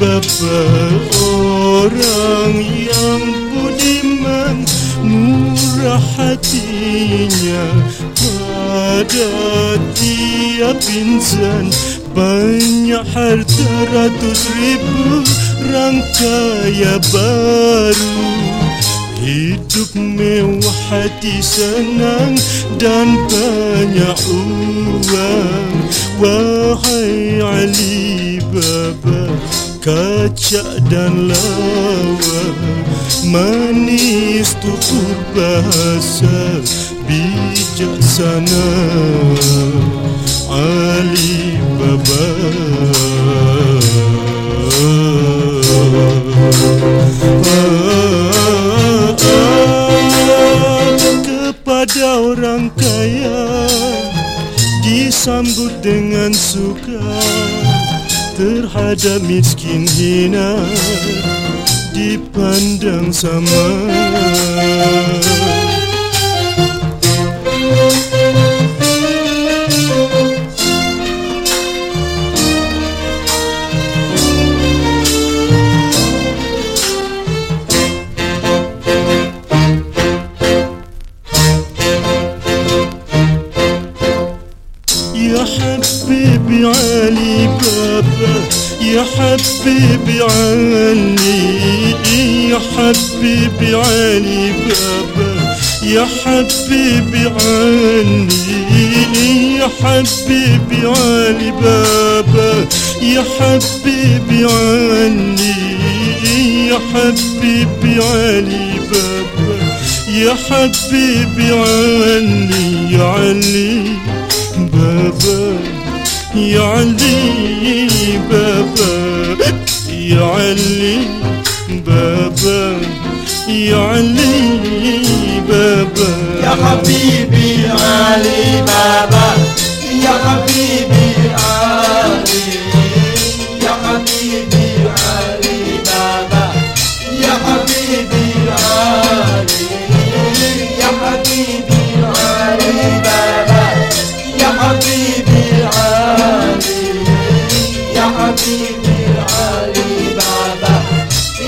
Seorang yang budiman Murah hatinya Pada tiap insan. Banyak harta ratus ribu Rangkaya baru. Hidup mewah hati senang Dan banyak uang. Wahai Ali Baba kaca dan lawa manis tutur bahasa bijaksana. Ali Baba kepada orang kaya disambut dengan suka terhadap miskin hina dipandang sama يا حبيبي علي بابا يا حبيبي علي يا حبيبي علي بابا يا حبيبي علي يا حبيبي علي بابا يا حبيبي علي يا حبيبي علي بابا يا حبيبي علي يا علي. بابا يا علي بابا يا علي بابا يا علي بابا. يا حبيبي علي بابا يا حبيبي علي يا حبيبي علي بابا حبيبي علي بابا.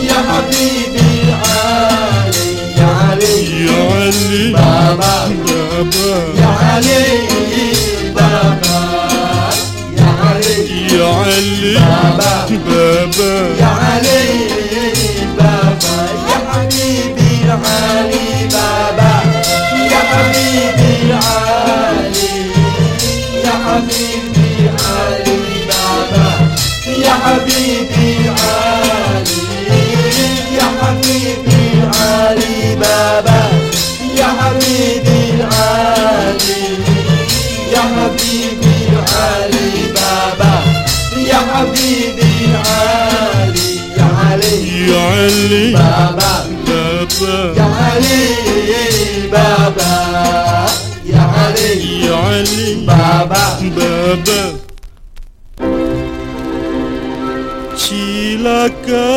يا حبيبي علي يا علي يا علي بابا. يا علي بابا. يا علي يا علي بابا. يا علي بابا. يا حبيبي علي بابا. يا حبيبي علي. يا حبيبي يا حبيبي علي يا حبيبي علي بابا يا حبيبي علي يا علي بابا يا علي بابا يا علي بابا يا علي بابا Cilaka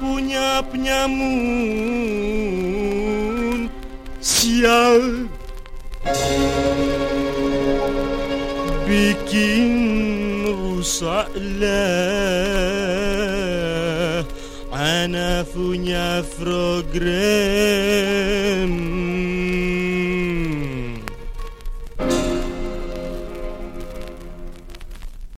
Punya penyamun. Sial. Bikin rusaklah. Ana punya program